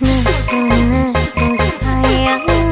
Nasıl nasıl sayalım